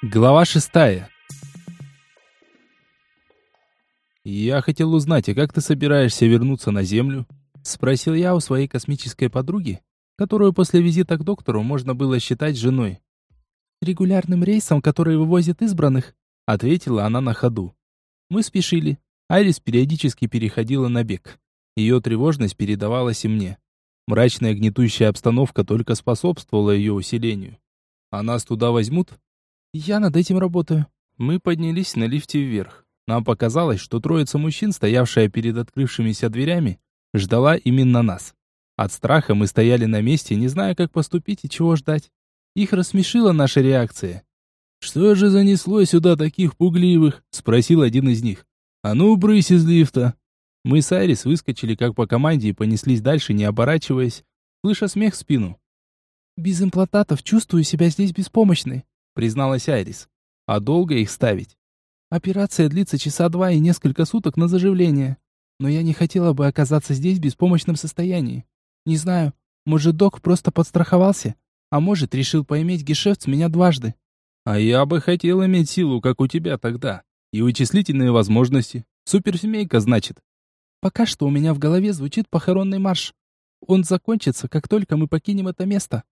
Глава шестая. «Я хотел узнать, а как ты собираешься вернуться на Землю?» Спросил я у своей космической подруги, которую после визита к доктору можно было считать женой. «Регулярным рейсом, который вывозит избранных», ответила она на ходу. Мы спешили. Айрис периодически переходила на бег. Ее тревожность передавалась и мне. Мрачная гнетущая обстановка только способствовала ее усилению. «А нас туда возьмут?» Я над этим работаю. Мы поднялись на лифте вверх. Нам показалось, что троица мужчин, стоявшая перед открывшимися дверями, ждала именно нас. От страха мы стояли на месте, не зная, как поступить и чего ждать. Их рассмешила наша реакция. «Что же занесло сюда таких пугливых?» — спросил один из них. «А ну, брысь из лифта!» Мы с Айрис выскочили как по команде и понеслись дальше, не оборачиваясь, слыша смех в спину. «Без имплантатов чувствую себя здесь беспомощной», призналась Айрис. А долго их ставить? Операция длится часа два и несколько суток на заживление. Но я не хотела бы оказаться здесь в беспомощном состоянии. Не знаю, может, док просто подстраховался, а может, решил поиметь гешефт с меня дважды. А я бы хотел иметь силу, как у тебя тогда. И вычислительные возможности. Суперсемейка, значит. Пока что у меня в голове звучит похоронный марш. Он закончится, как только мы покинем это место.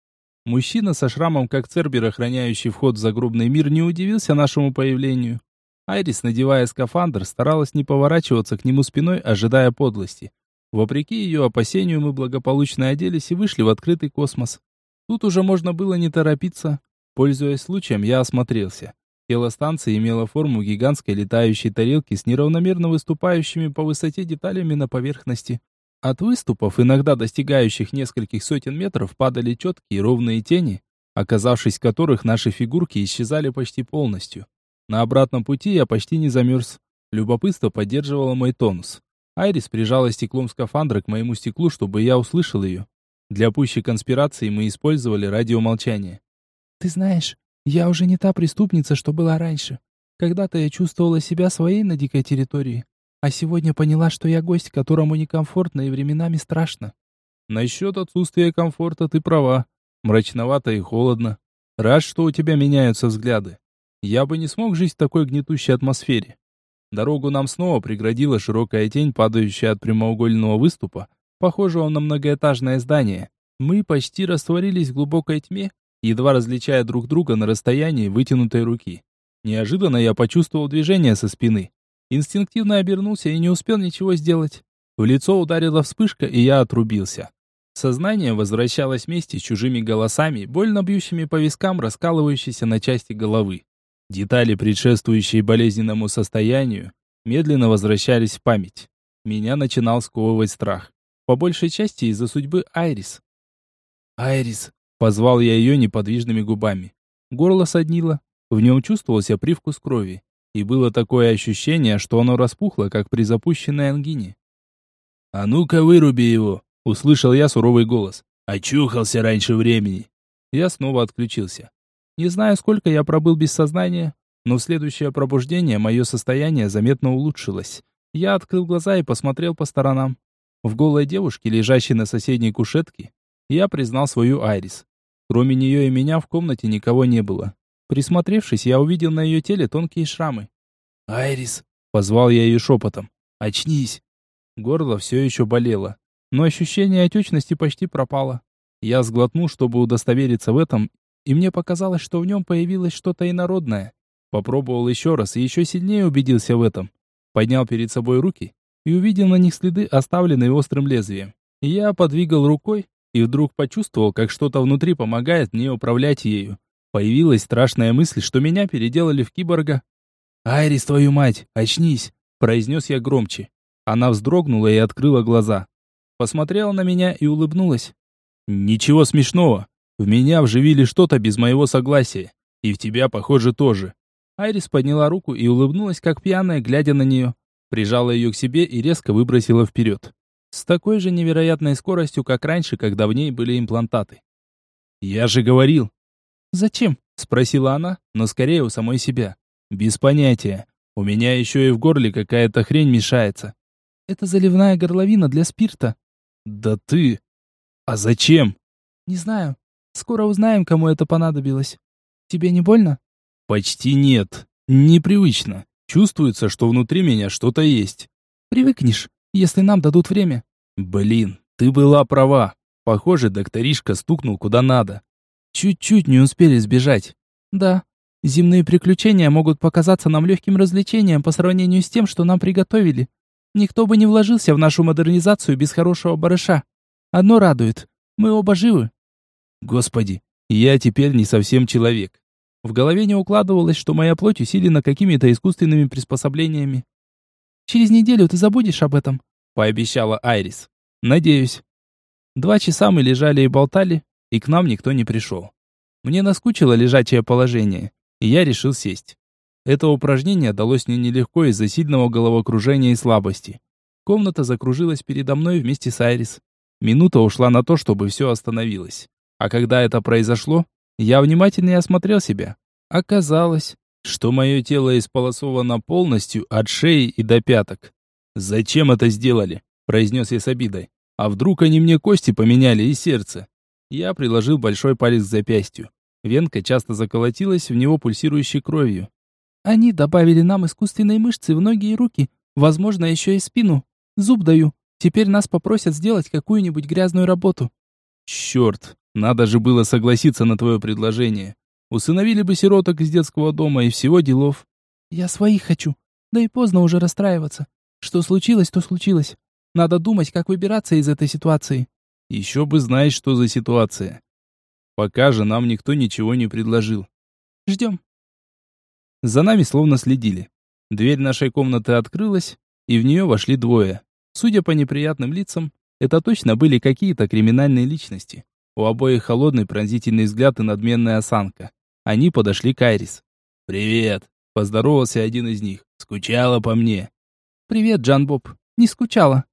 Мужчина со шрамом, как Цербер, охраняющий вход в загробный мир, не удивился нашему появлению. Айрис, надевая скафандр, старалась не поворачиваться к нему спиной, ожидая подлости. Вопреки ее опасению, мы благополучно оделись и вышли в открытый космос. Тут уже можно было не торопиться. Пользуясь случаем, я осмотрелся. Тело станции имело форму гигантской летающей тарелки с неравномерно выступающими по высоте деталями на поверхности. От выступов, иногда достигающих нескольких сотен метров, падали четкие ровные тени, оказавшись в которых наши фигурки исчезали почти полностью. На обратном пути я почти не замерз. Любопытство поддерживало мой тонус. Айрис прижала стеклом скафандра к моему стеклу, чтобы я услышал ее. Для пущей конспирации мы использовали радиомолчание. «Ты знаешь, я уже не та преступница, что была раньше. Когда-то я чувствовала себя своей на дикой территории. А сегодня поняла, что я гость, которому некомфортно и временами страшно. Насчет отсутствия комфорта ты права. Мрачновато и холодно. Рад, что у тебя меняются взгляды. Я бы не смог жить в такой гнетущей атмосфере. Дорогу нам снова преградила широкая тень, падающая от прямоугольного выступа, похожего на многоэтажное здание. Мы почти растворились в глубокой тьме, едва различая друг друга на расстоянии вытянутой руки. Неожиданно я почувствовал движение со спины. Инстинктивно обернулся и не успел ничего сделать. В лицо ударила вспышка, и я отрубился. Сознание возвращалось вместе с чужими голосами, больно бьющими по вискам, раскалывающейся на части головы. Детали, предшествующие болезненному состоянию, медленно возвращались в память. Меня начинал сковывать страх. По большей части из-за судьбы Айрис. «Айрис!» — позвал я ее неподвижными губами. Горло соднило, в нем чувствовался привкус крови и было такое ощущение, что оно распухло, как при запущенной ангине. «А ну-ка выруби его!» — услышал я суровый голос. «Очухался раньше времени!» Я снова отключился. Не знаю, сколько я пробыл без сознания, но в следующее пробуждение мое состояние заметно улучшилось. Я открыл глаза и посмотрел по сторонам. В голой девушке, лежащей на соседней кушетке, я признал свою Айрис. Кроме нее и меня в комнате никого не было. Присмотревшись, я увидел на ее теле тонкие шрамы. «Айрис!» — позвал я ее шепотом. «Очнись!» Горло все еще болело, но ощущение отечности почти пропало. Я сглотнул, чтобы удостовериться в этом, и мне показалось, что в нем появилось что-то инородное. Попробовал еще раз и еще сильнее убедился в этом. Поднял перед собой руки и увидел на них следы, оставленные острым лезвием. Я подвигал рукой и вдруг почувствовал, как что-то внутри помогает мне управлять ею. Появилась страшная мысль, что меня переделали в киборга. «Айрис, твою мать, очнись!» – произнес я громче. Она вздрогнула и открыла глаза. Посмотрела на меня и улыбнулась. «Ничего смешного. В меня вживили что-то без моего согласия. И в тебя, похоже, тоже». Айрис подняла руку и улыбнулась, как пьяная, глядя на нее. Прижала ее к себе и резко выбросила вперед. С такой же невероятной скоростью, как раньше, когда в ней были имплантаты. «Я же говорил, «Зачем?» — спросила она, но скорее у самой себя. «Без понятия. У меня еще и в горле какая-то хрень мешается». «Это заливная горловина для спирта». «Да ты... А зачем?» «Не знаю. Скоро узнаем, кому это понадобилось. Тебе не больно?» Почти нет. Непривычно. Чувствуется, что внутри меня что-то есть. Привыкнешь, если нам дадут время. Блин, ты была права. Похоже, докторишка стукнул куда надо. Чуть-чуть не успели сбежать. Да, земные приключения могут показаться нам легким развлечением по сравнению с тем, что нам приготовили. Никто бы не вложился в нашу модернизацию без хорошего барыша. Одно радует. Мы оба живы. Господи, я теперь не совсем человек. В голове не укладывалось, что моя плоть усилена какими-то искусственными приспособлениями. «Через неделю ты забудешь об этом», — пообещала Айрис. «Надеюсь». Два часа мы лежали и болтали, и к нам никто не пришел. Мне наскучило лежачее положение, и я решил сесть. Это упражнение далось мне нелегко из-за сильного головокружения и слабости. Комната закружилась передо мной вместе с Айрис. Минута ушла на то, чтобы все остановилось. А когда это произошло, я внимательнее осмотрел себя. Оказалось, что мое тело исполосовано полностью от шеи и до пяток. «Зачем это сделали?» – произнес я с обидой. «А вдруг они мне кости поменяли и сердце?» Я приложил большой палец к запястью. Венка часто заколотилась в него пульсирующей кровью. «Они добавили нам искусственные мышцы в ноги и руки, возможно, еще и спину. Зуб даю. Теперь нас попросят сделать какую-нибудь грязную работу». «Черт, надо же было согласиться на твое предложение. Усыновили бы сироток из детского дома и всего делов». «Я своих хочу. Да и поздно уже расстраиваться. Что случилось, то случилось. Надо думать, как выбираться из этой ситуации». Еще бы знаешь, что за ситуация. Пока же нам никто ничего не предложил. Ждем. За нами словно следили. Дверь нашей комнаты открылась, и в нее вошли двое. Судя по неприятным лицам, это точно были какие-то криминальные личности. У обоих холодный пронзительный взгляд и надменная осанка. Они подошли к Айрис. «Привет!» – поздоровался один из них. «Скучала по мне?» «Привет, Джан Боб. Не скучала».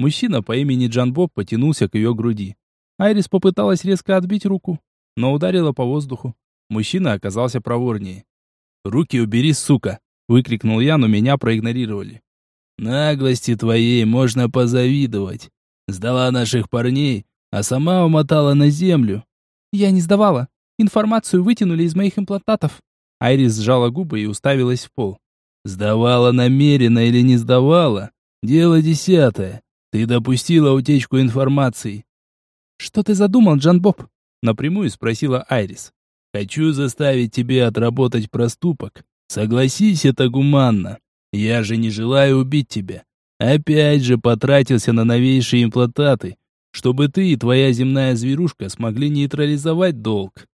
Мужчина по имени Джан Боб потянулся к ее груди. Айрис попыталась резко отбить руку, но ударила по воздуху. Мужчина оказался проворнее. «Руки убери, сука!» — выкрикнул я, но меня проигнорировали. «Наглости твоей можно позавидовать. Сдала наших парней, а сама умотала на землю». «Я не сдавала. Информацию вытянули из моих имплантатов». Айрис сжала губы и уставилась в пол. «Сдавала намеренно или не сдавала? Дело десятое. Ты допустила утечку информации. Что ты задумал, Джан Боб? Напрямую спросила Айрис. Хочу заставить тебя отработать проступок. Согласись, это гуманно. Я же не желаю убить тебя. Опять же потратился на новейшие имплантаты, чтобы ты и твоя земная зверушка смогли нейтрализовать долг.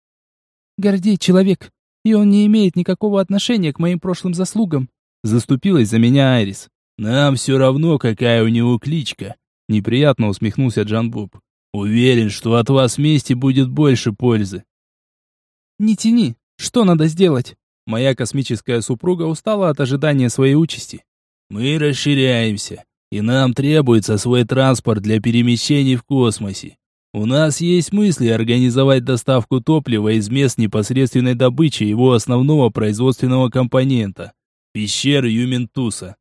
Гордей человек, и он не имеет никакого отношения к моим прошлым заслугам. Заступилась за меня Айрис. «Нам все равно, какая у него кличка», — неприятно усмехнулся Джан Боб. «Уверен, что от вас вместе будет больше пользы». «Не тяни. Что надо сделать?» Моя космическая супруга устала от ожидания своей участи. «Мы расширяемся, и нам требуется свой транспорт для перемещений в космосе. У нас есть мысли организовать доставку топлива из мест непосредственной добычи его основного производственного компонента – пещеры Юментуса.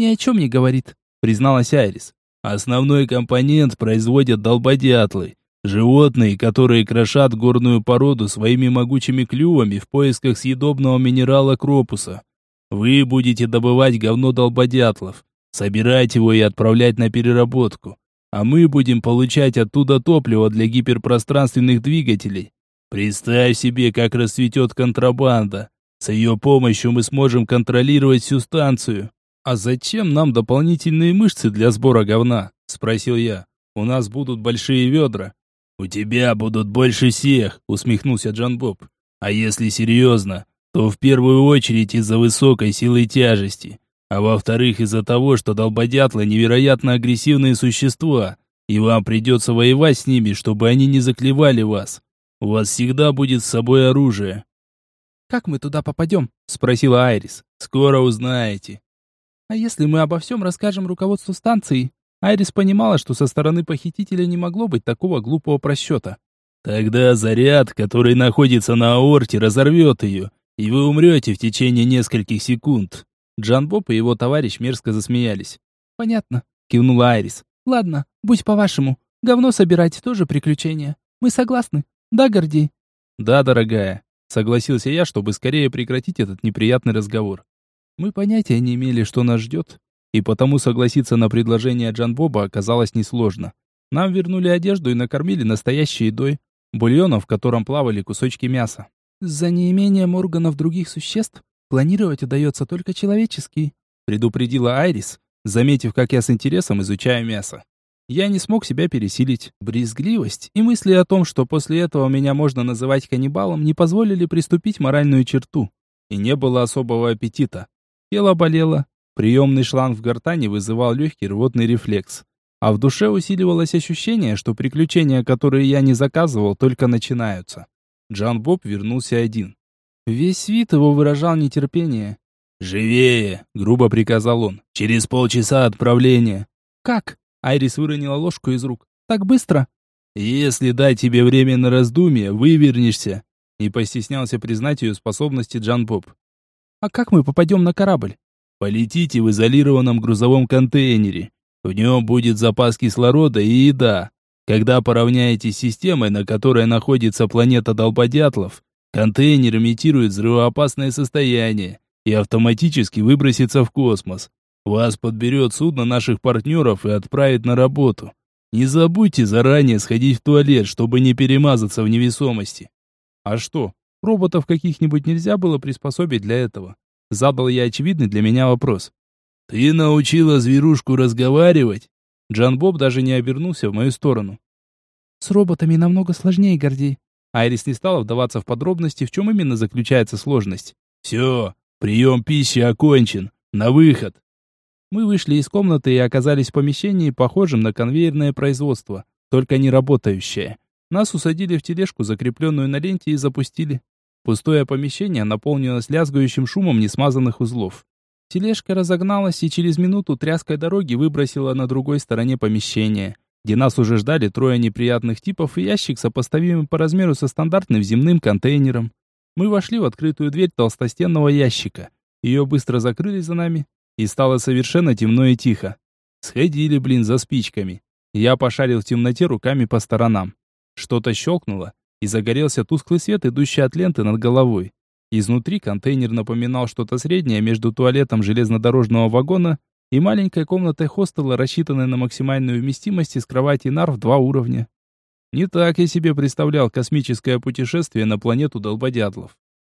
«Ни о чем не говорит», — призналась Айрис. «Основной компонент производят долбодятлы, животные, которые крошат горную породу своими могучими клювами в поисках съедобного минерала кропуса. Вы будете добывать говно долбодятлов, собирать его и отправлять на переработку, а мы будем получать оттуда топливо для гиперпространственных двигателей. Представь себе, как расцветет контрабанда. С ее помощью мы сможем контролировать всю станцию. «А зачем нам дополнительные мышцы для сбора говна?» – спросил я. «У нас будут большие ведра». «У тебя будут больше всех», – усмехнулся Джан Боб. «А если серьезно, то в первую очередь из-за высокой силы тяжести, а во-вторых из-за того, что долбодятлы невероятно агрессивные существа, и вам придется воевать с ними, чтобы они не заклевали вас. У вас всегда будет с собой оружие». «Как мы туда попадем?» – спросила Айрис. «Скоро узнаете». А если мы обо всем расскажем руководству станции? Айрис понимала, что со стороны похитителя не могло быть такого глупого просчета. Тогда заряд, который находится на аорте, разорвет ее, и вы умрете в течение нескольких секунд. Джан Боб и его товарищ мерзко засмеялись. «Понятно», — кивнула Айрис. «Ладно, будь по-вашему. Говно собирать тоже приключение. Мы согласны. Да, Гордей?» «Да, дорогая». Согласился я, чтобы скорее прекратить этот неприятный разговор. Мы понятия не имели, что нас ждет, и потому согласиться на предложение Джан Боба оказалось несложно. Нам вернули одежду и накормили настоящей едой, бульоном, в котором плавали кусочки мяса. За неимением органов других существ планировать удается только человеческий, предупредила Айрис, заметив, как я с интересом изучаю мясо. Я не смог себя пересилить. Брезгливость и мысли о том, что после этого меня можно называть каннибалом, не позволили приступить моральную черту. И не было особого аппетита. Тело болело. Приемный шланг в гортани вызывал легкий рвотный рефлекс. А в душе усиливалось ощущение, что приключения, которые я не заказывал, только начинаются. Джан Боб вернулся один. Весь вид его выражал нетерпение. «Живее!» — грубо приказал он. «Через полчаса отправления». «Как?» — Айрис выронила ложку из рук. «Так быстро?» «Если дать тебе время на раздумье, вывернешься». Не постеснялся признать ее способности Джан Боб. «А как мы попадем на корабль?» «Полетите в изолированном грузовом контейнере. В нем будет запас кислорода и еда. Когда поравняетесь с системой, на которой находится планета Долбодятлов, контейнер имитирует взрывоопасное состояние и автоматически выбросится в космос. Вас подберет судно наших партнеров и отправит на работу. Не забудьте заранее сходить в туалет, чтобы не перемазаться в невесомости. А что, роботов каких-нибудь нельзя было приспособить для этого? Задал я очевидный для меня вопрос. Ты научила зверушку разговаривать? Джан Боб даже не обернулся в мою сторону. С роботами намного сложнее, Гордей. Айрис не стала вдаваться в подробности, в чем именно заключается сложность. Все, Прием пищи окончен. На выход. Мы вышли из комнаты и оказались в помещении, похожем на конвейерное производство, только не работающее. Нас усадили в тележку, закрепленную на ленте, и запустили. Пустое помещение наполнилось лязгающим шумом несмазанных узлов. Тележка разогналась и через минуту тряской дороги выбросила на другой стороне помещения, где нас уже ждали трое неприятных типов и ящик, сопоставимый по размеру со стандартным земным контейнером. Мы вошли в открытую дверь толстостенного ящика. Ее быстро закрыли за нами, и стало совершенно темно и тихо. Сходили, блин, за спичками. Я пошарил в темноте руками по сторонам. Что-то щелкнуло, и загорелся тусклый свет, идущий от ленты над головой. Изнутри контейнер напоминал что-то среднее между туалетом железнодорожного вагона и маленькой комнатой хостела, рассчитанной на максимальную вместимость из кровати нар в два уровня. Не так я себе представлял космическое путешествие на планету долбодятлов.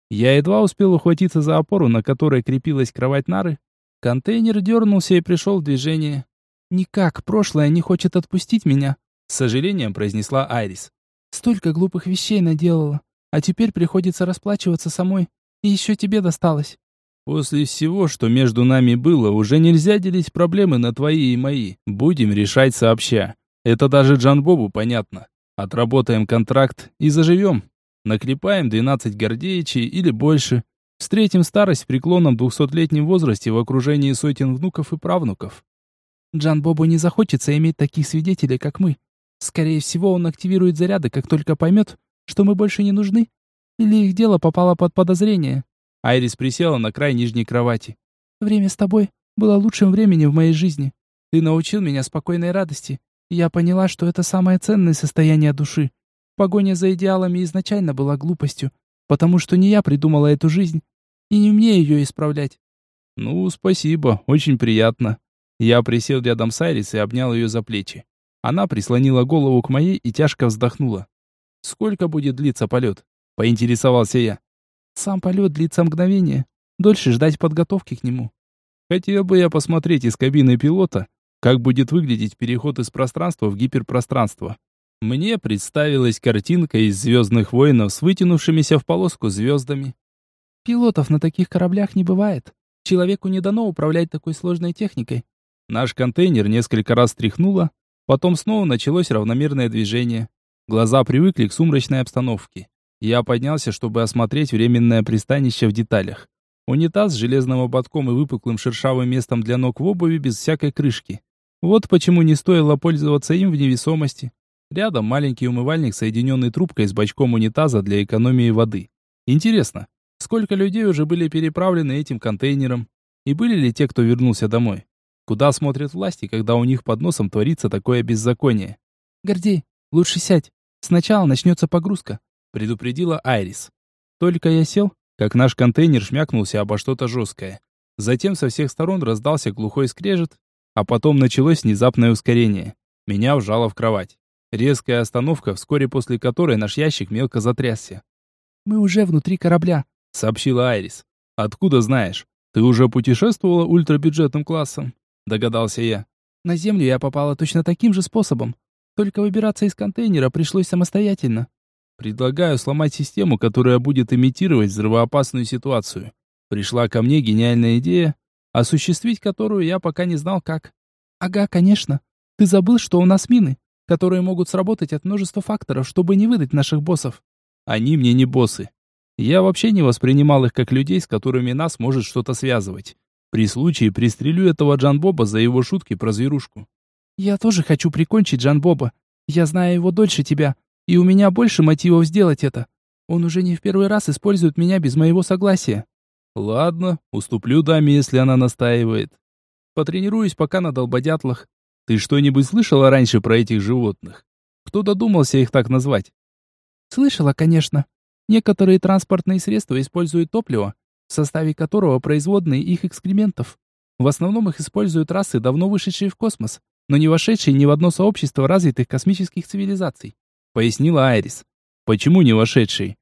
Я едва успел ухватиться за опору, на которой крепилась кровать нары. Контейнер дернулся и пришел в движение. «Никак, прошлое не хочет отпустить меня», — с сожалением произнесла Айрис. «Столько глупых вещей наделала, а теперь приходится расплачиваться самой, и еще тебе досталось». «После всего, что между нами было, уже нельзя делить проблемы на твои и мои. Будем решать сообща. Это даже Джан Бобу понятно. Отработаем контракт и заживем. Наклепаем 12 гордеичей или больше. Встретим старость в преклонном двухсотлетнем возрасте в окружении сотен внуков и правнуков. Джан Бобу не захочется иметь таких свидетелей, как мы. Скорее всего, он активирует заряды, как только поймет, что мы больше не нужны. Или их дело попало под подозрение. Айрис присела на край нижней кровати. Время с тобой было лучшим временем в моей жизни. Ты научил меня спокойной радости я поняла, что это самое ценное состояние души. Погоня за идеалами изначально была глупостью, потому что не я придумала эту жизнь, и не мне ее исправлять. Ну, спасибо, очень приятно. Я присел рядом с Айрис и обнял ее за плечи. Она прислонила голову к моей и тяжко вздохнула. «Сколько будет длиться полет?» — поинтересовался я. «Сам полет длится мгновение. Дольше ждать подготовки к нему». Хотел бы я посмотреть из кабины пилота, как будет выглядеть переход из пространства в гиперпространство. Мне представилась картинка из «Звездных воинов» с вытянувшимися в полоску звездами. Пилотов на таких кораблях не бывает. Человеку не дано управлять такой сложной техникой. Наш контейнер несколько раз тряхнуло, потом снова началось равномерное движение. Глаза привыкли к сумрачной обстановке. Я поднялся, чтобы осмотреть временное пристанище в деталях. Унитаз с железным ободком и выпуклым шершавым местом для ног в обуви без всякой крышки. Вот почему не стоило пользоваться им в невесомости. Рядом маленький умывальник, соединенный трубкой с бачком унитаза для экономии воды. Интересно, сколько людей уже были переправлены этим контейнером? И были ли те, кто вернулся домой? Куда смотрят власти, когда у них под носом творится такое беззаконие? «Гордей, лучше сядь. Сначала начнется погрузка», предупредила Айрис. Только я сел, как наш контейнер шмякнулся обо что-то жесткое. Затем со всех сторон раздался глухой скрежет, а потом началось внезапное ускорение. Меня вжало в кровать. Резкая остановка, вскоре после которой наш ящик мелко затрясся. «Мы уже внутри корабля», — сообщила Айрис. «Откуда знаешь? Ты уже путешествовала ультрабюджетным классом?» — догадался я. «На Землю я попала точно таким же способом. Только выбираться из контейнера пришлось самостоятельно». «Предлагаю сломать систему, которая будет имитировать взрывоопасную ситуацию. Пришла ко мне гениальная идея, осуществить которую я пока не знал как». «Ага, конечно. Ты забыл, что у нас мины, которые могут сработать от множества факторов, чтобы не выдать наших боссов». «Они мне не боссы. Я вообще не воспринимал их как людей, с которыми нас может что-то связывать. При случае пристрелю этого Джан Боба за его шутки про зверушку. Я тоже хочу прикончить Джан Боба. Я знаю его дольше тебя, и у меня больше мотивов сделать это. Он уже не в первый раз использует меня без моего согласия. Ладно, уступлю даме, если она настаивает. Потренируюсь пока на долбодятлах. Ты что-нибудь слышала раньше про этих животных? Кто додумался их так назвать? Слышала, конечно. Некоторые транспортные средства используют топливо, в составе которого производные их экскрементов. В основном их используют расы, давно вышедшие в космос, но не вошедшие ни в одно сообщество развитых космических цивилизаций, пояснила Айрис. Почему не вошедшие?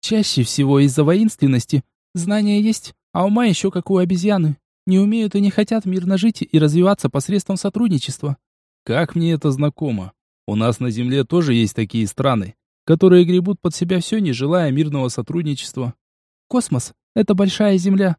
Чаще всего из-за воинственности. Знания есть, а ума еще как у обезьяны. Не умеют и не хотят мирно жить и развиваться посредством сотрудничества. Как мне это знакомо. У нас на Земле тоже есть такие страны, которые гребут под себя все, не желая мирного сотрудничества. Космос — это большая Земля.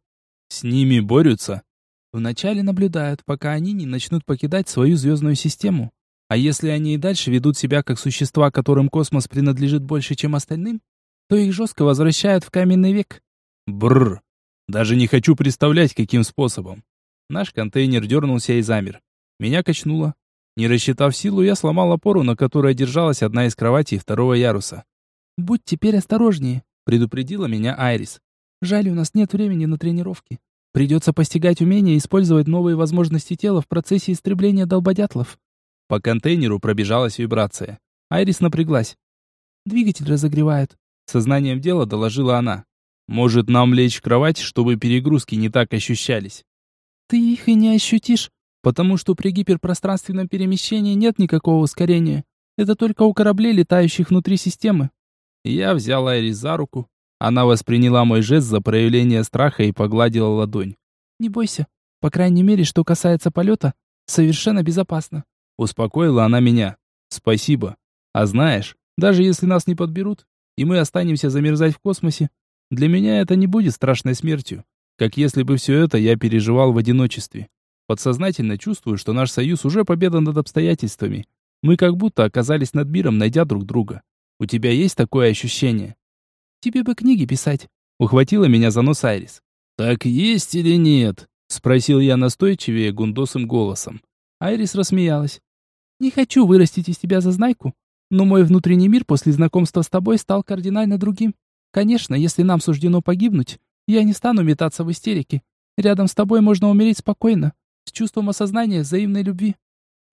С ними борются. Вначале наблюдают, пока они не начнут покидать свою звездную систему. А если они и дальше ведут себя как существа, которым космос принадлежит больше, чем остальным, то их жестко возвращают в каменный век. Бррр. Даже не хочу представлять, каким способом. Наш контейнер дернулся и замер. Меня качнуло. Не рассчитав силу, я сломал опору, на которой держалась одна из кроватей второго яруса. «Будь теперь осторожнее», — предупредила меня Айрис. «Жаль, у нас нет времени на тренировки. Придется постигать умение использовать новые возможности тела в процессе истребления долбодятлов». По контейнеру пробежалась вибрация. Айрис напряглась. «Двигатель разогревают», — сознанием дела доложила она. «Может, нам лечь в кровать, чтобы перегрузки не так ощущались?» «Ты их и не ощутишь потому что при гиперпространственном перемещении нет никакого ускорения. Это только у кораблей, летающих внутри системы. Я взял Айрис за руку. Она восприняла мой жест за проявление страха и погладила ладонь. «Не бойся. По крайней мере, что касается полета, совершенно безопасно». Успокоила она меня. «Спасибо. А знаешь, даже если нас не подберут, и мы останемся замерзать в космосе, для меня это не будет страшной смертью, как если бы все это я переживал в одиночестве. Подсознательно чувствую, что наш союз уже победа над обстоятельствами. Мы как будто оказались над миром, найдя друг друга. У тебя есть такое ощущение? Тебе бы книги писать. Ухватила меня за нос Айрис. Так есть или нет? Спросил я настойчивее гундосым голосом. Айрис рассмеялась. Не хочу вырастить из тебя зазнайку, но мой внутренний мир после знакомства с тобой стал кардинально другим. Конечно, если нам суждено погибнуть, я не стану метаться в истерике. Рядом с тобой можно умереть спокойно, с чувством осознания взаимной любви.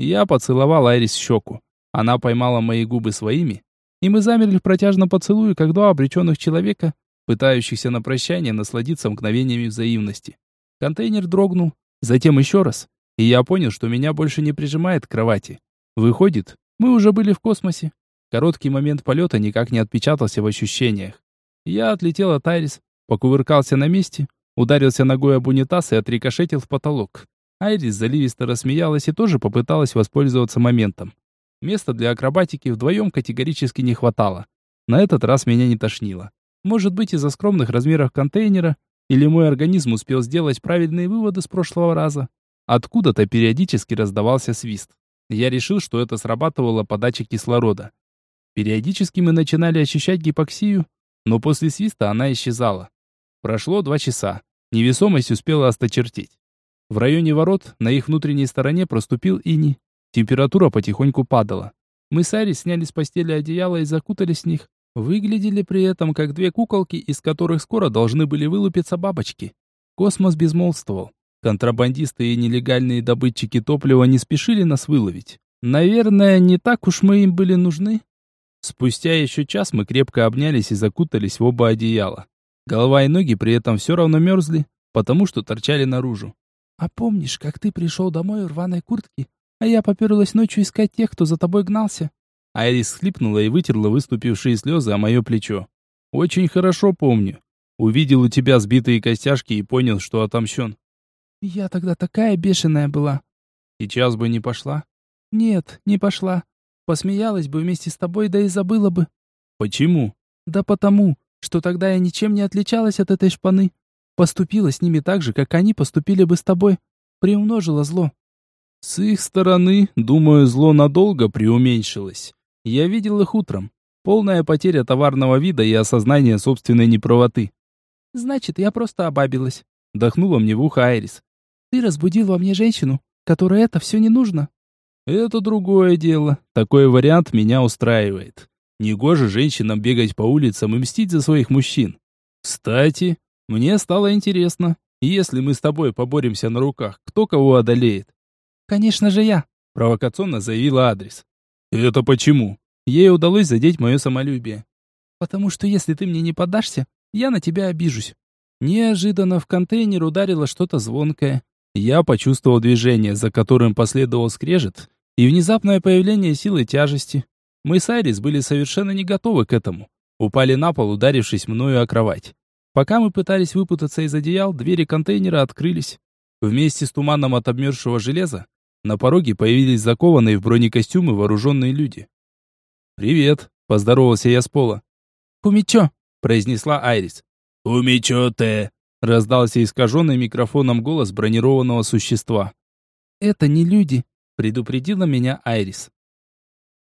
Я поцеловал Айрис щеку. Она поймала мои губы своими, и мы замерли в протяжном поцелуе, как два обреченных человека, пытающихся на прощание насладиться мгновениями взаимности. Контейнер дрогнул, затем еще раз, и я понял, что меня больше не прижимает к кровати. Выходит, мы уже были в космосе. Короткий момент полета никак не отпечатался в ощущениях. Я отлетел от Айрис, покувыркался на месте, ударился ногой об унитаз и отрикошетил в потолок. Айрис заливисто рассмеялась и тоже попыталась воспользоваться моментом. Места для акробатики вдвоем категорически не хватало. На этот раз меня не тошнило. Может быть, из-за скромных размеров контейнера, или мой организм успел сделать правильные выводы с прошлого раза. Откуда-то периодически раздавался свист. Я решил, что это срабатывала подача кислорода. Периодически мы начинали ощущать гипоксию, но после свиста она исчезала. Прошло два часа. Невесомость успела осточертеть. В районе ворот, на их внутренней стороне, проступил иней. Температура потихоньку падала. Мы с Ари сняли с постели одеяло и закутались в них. Выглядели при этом как две куколки, из которых скоро должны были вылупиться бабочки. Космос безмолвствовал. Контрабандисты и нелегальные добытчики топлива не спешили нас выловить. Наверное, не так уж мы им были нужны. Спустя еще час мы крепко обнялись и закутались в оба одеяла. Голова и ноги при этом все равно мерзли, потому что торчали наружу. «А помнишь, как ты пришел домой в рваной куртке, а я поперлась ночью искать тех, кто за тобой гнался?» Айрис схлипнула и вытерла выступившие слезы о мое плечо. «Очень хорошо помню. Увидел у тебя сбитые костяшки и понял, что отомщен». «Я тогда такая бешеная была». «Сейчас бы не пошла?» «Нет, не пошла. Посмеялась бы вместе с тобой, да и забыла бы». «Почему?» «Да потому, что тогда я ничем не отличалась от этой шпаны. Поступила с ними так же, как они поступили бы с тобой. Приумножила зло». С их стороны, думаю, зло надолго преуменьшилось. Я видел их утром. Полная потеря товарного вида и осознание собственной неправоты. «Значит, я просто обабилась», — дохнула мне в ухо Айрис. «Ты разбудил во мне женщину, которой это все не нужно». «Это другое дело. Такой вариант меня устраивает. Негоже женщинам бегать по улицам и мстить за своих мужчин. Кстати, мне стало интересно, если мы с тобой поборемся на руках, кто кого одолеет?» «Конечно же я», — провокационно заявила адрес. «Это почему?» Ей удалось задеть мое самолюбие. «Потому что если ты мне не поддашься, я на тебя обижусь». Неожиданно в контейнер ударило что-то звонкое. Я почувствовал движение, за которым последовал скрежет, и внезапное появление силы тяжести. Мы с Айрис были совершенно не готовы к этому. Упали на пол, ударившись мною о кровать. Пока мы пытались выпутаться из одеял, двери контейнера открылись. Вместе с туманом от обмерзшего железа на пороге появились закованные в бронекостюмы вооруженные люди. «Привет», — поздоровался я с пола. «Кумичо», — произнесла Айрис. «Кумичо ты», — раздался искаженный микрофоном голос бронированного существа. «Это не люди», — предупредила меня Айрис.